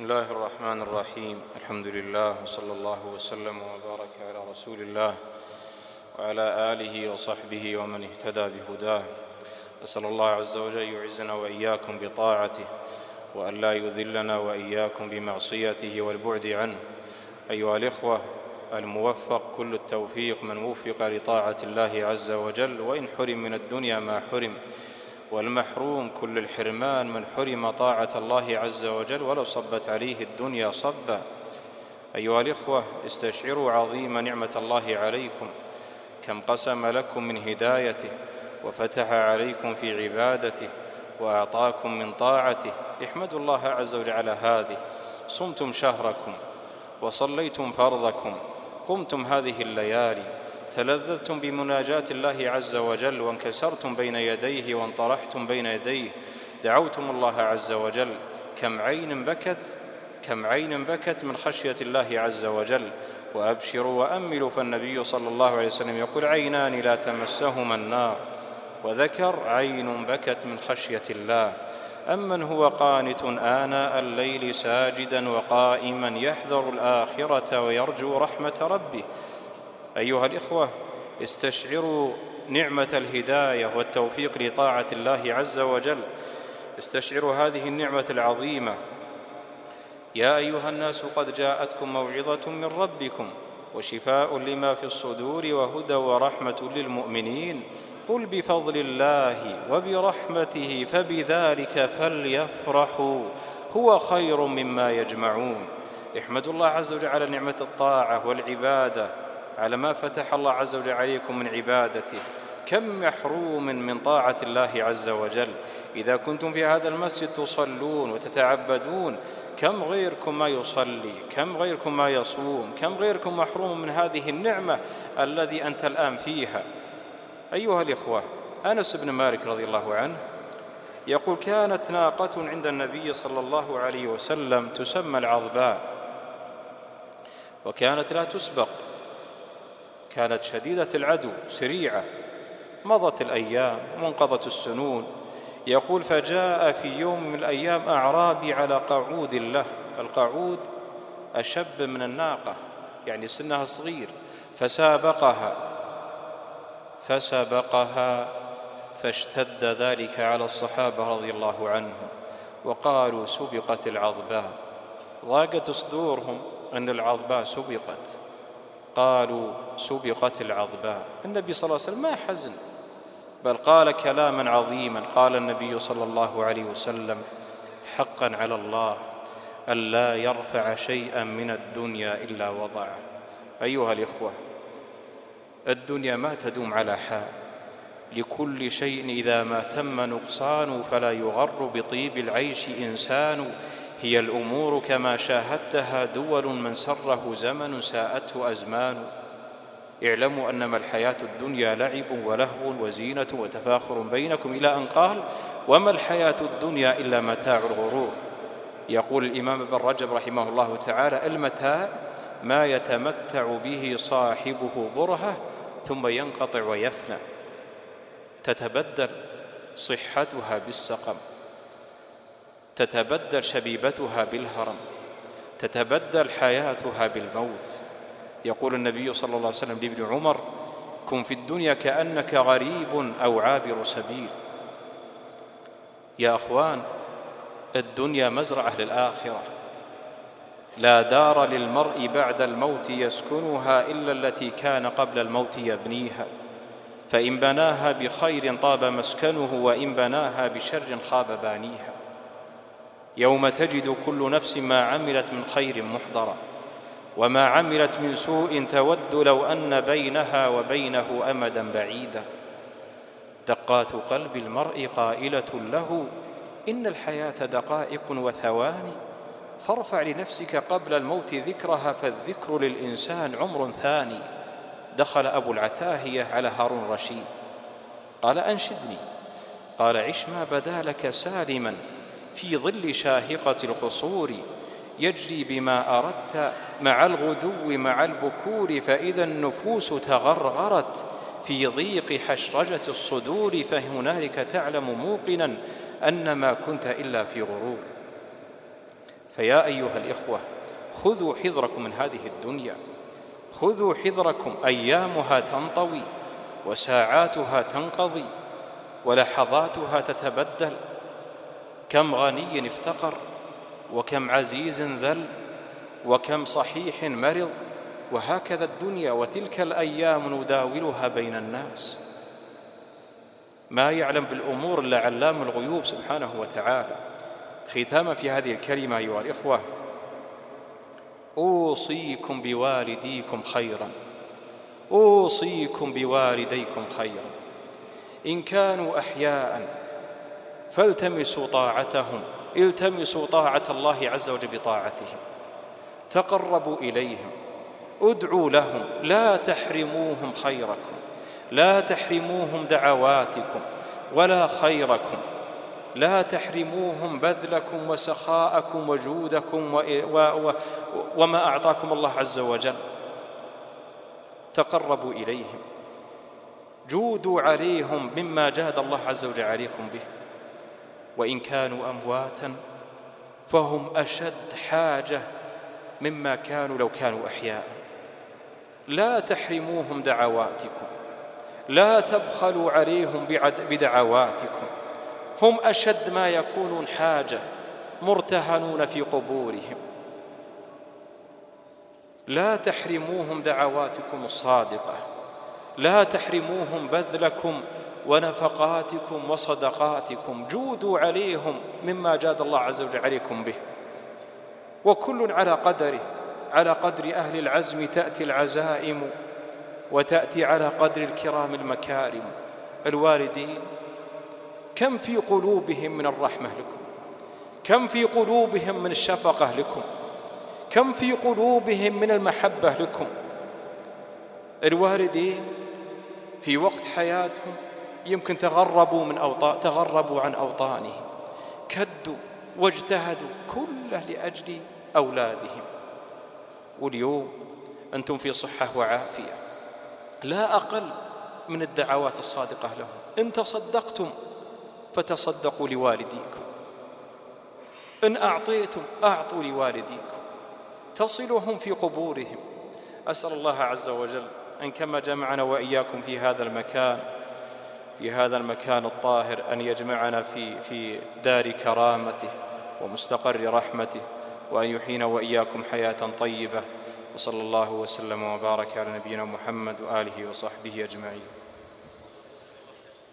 بسم الله الرحمن الرحيم الحمد لله وصلى الله وسلم وبارك على رسول الله وعلى اله وصحبه ومن اهتدى بهداه اسال الله عز وجل ان يعزنا واياكم بطاعته وان لا يذلنا واياكم بمعصيته والبعد عنه ايها الاخوه الموفق كل التوفيق من وفق لطاعه الله عز وجل وان حرم من الدنيا ما حرم والمحروم كل الحرمان من حرم طاعة الله عز وجل ولو صبت عليه الدنيا صبا. أيها الإخوة استشعروا عظيم نعمة الله عليكم. كم قسم لكم من هدايته وفتح عليكم في عبادته وأعطاكم من طاعته. احمدوا الله عز وجل على هذه. صمتم شهركم وصليتم فرضكم. قمتم هذه الليالي. تلذذتم بمناجاة الله عز وجل وانكسرتم بين يديه وانطرحتم بين يديه. دعوتم الله عز وجل. كم عين بكت كم عين بكت من خشية الله عز وجل. وأبشروا وأملوا فالنبي صلى الله عليه وسلم يقول عينان لا تمسهما النار. وذكر عين بكت من خشية الله. أمن هو قانت آناء الليل ساجدا وقائما يحذر الآخرة ويرجو رحمة ربه. أيها الإخوة استشعروا نعمة الهداية والتوفيق لطاعة الله عز وجل. استشعروا هذه النعمة العظيمة. يا أيها الناس قد جاءتكم موعظة من ربكم وشفاء لما في الصدور وهدى ورحمة للمؤمنين. قل بفضل الله وبرحمته فبذلك فليفرحوا. هو خير مما يجمعون. احمدوا الله عز وجل على نعمة الطاعة والعبادة. على ما فتح الله عز وجل عليكم من عبادته. كم محروم من طاعة الله عز وجل. إذا كنتم في هذا المسجد تصلون وتتعبدون كم غيركم ما يصلي كم غيركم ما يصوم كم غيركم محروم من هذه النعمة الذي أنت الآن فيها. أيها الإخوة أنس بن مالك رضي الله عنه يقول كانت ناقة عند النبي صلى الله عليه وسلم تسمى العظباء وكانت لا تسبق. كانت شديدة العدو سريعة. مضت الأيام وانقضت السنون. يقول فجاء في يوم من الأيام أعرابي على قعود له القعود أشب من الناقة يعني سنها صغير. فسابقها فسبقها فاشتد ذلك على الصحابة رضي الله عنهم. وقالوا سبقت العظباء. ضاقت صدورهم أن العظباء سبقت. قالوا سبقت العظباء. النبي صلى الله عليه وسلم ما حزن بل قال كلاما عظيما قال النبي صلى الله عليه وسلم حقا على الله ألا يرفع شيئا من الدنيا إلا وضعه. أيها الإخوة الدنيا ما تدوم على حال لكل شيء إذا ما تم نقصان فلا يغر بطيب العيش إنسان هي الأمور كما شاهدتها دول من سره زمن ساءته أزمان. اعلموا أنما الحياة الدنيا لعب ولهو وزينة وتفاخر بينكم إلى أن قال وما الحياة الدنيا إلا متاع الغرور. يقول الإمام ابن رجب رحمه الله تعالى المتاع ما يتمتع به صاحبه برهة ثم ينقطع ويفنى. تتبدل صحتها بالسقم. تتبدل شبيبتها بالهرم تتبدل حياتها بالموت. يقول النبي صلى الله عليه وسلم لابن عمر كن في الدنيا كأنك غريب أو عابر سبيل. يا أخوان الدنيا مزرعة للآخرة. لا دار للمرء بعد الموت يسكنها إلا التي كان قبل الموت يبنيها. فإن بناها بخير طاب مسكنه وإن بناها بشر خاب بانيها. يوم تجد كل نفس ما عملت من خير محضرا وما عملت من سوء تود لو أن بينها وبينه أمدا بعيدا دقات قلب المرء قائلة له إن الحياة دقائق وثواني فارفع لنفسك قبل الموت ذكرها فالذكر للإنسان عمر ثاني. دخل أبو العتاهية على هارون رشيد. قال أنشدني. قال عش ما بدا لك سالما. في ظل شاهقة القصور يجري بما أردت مع الغدو مع البكور فإذا النفوس تغرغرت في ضيق حشرجة الصدور فهنالك تعلم موقنا أن ما كنت إلا في غرور. فيا أيها الإخوة خذوا حذركم من هذه الدنيا خذوا حذركم أيامها تنطوي وساعاتها تنقضي ولحظاتها تتبدل. كم غني افتقر وكم عزيز ذل وكم صحيح مرض وهكذا الدنيا وتلك الأيام نداولها بين الناس. ما يعلم بالأمور إلا علام الغيوب سبحانه وتعالى. ختاما في هذه الكلمة أيها الإخوة. أوصيكم بوالديكم خيرا. أوصيكم بوالديكم خيرا. إن كانوا احياء فالتمسوا طاعتهم التمسوا طاعة الله عز وجل بطاعتهم تقربوا إليهم ادعوا لهم لا تحرموهم خيركم لا تحرموهم دعواتكم ولا خيركم لا تحرموهم بذلكم وسخاءكم وجودكم و و وما أعطاكم الله عز وجل. تقربوا إليهم جودوا عليهم مما جاد الله عز وجل عليكم به. وإن كانوا أمواتا فهم أشد حاجة مما كانوا لو كانوا أحياء. لا تحرموهم دعواتكم لا تبخلوا عليهم بدعواتكم. هم أشد ما يكونون حاجة مرتهنون في قبورهم. لا تحرموهم دعواتكم الصادقة لا تحرموهم بذلكم ونفقاتكم وصدقاتكم جودوا عليهم مما جاد الله عز وجل عليكم به. وكل على قدره على قدر أهل العزم تأتي العزائم وتأتي على قدر الكرام المكارم الوالدين. كم في قلوبهم من الرحمة لكم؟ كم في قلوبهم من الشفقة لكم؟ كم في قلوبهم من المحبة لكم؟ الوالدين في وقت حياتهم يمكن تغربوا من أوطان تغربوا عن أوطانهم. كدوا واجتهدوا كله لأجل أولادهم. واليوم أنتم في صحة وعافية. لا أقل من الدعوات الصادقة لهم. إن تصدقتم فتصدقوا لوالديكم. إن أعطيتم أعطوا لوالديكم. تصلهم في قبورهم. أسأل الله عز وجل أن كما جمعنا وإياكم في هذا المكان في هذا المكان الطاهر أن يجمعنا في في دار كرامته ومستقر رحمته وأن يحيينا وإياكم حياة طيبة. وصلى الله وسلم وبارك على نبينا محمد وآله وصحبه أجمعين.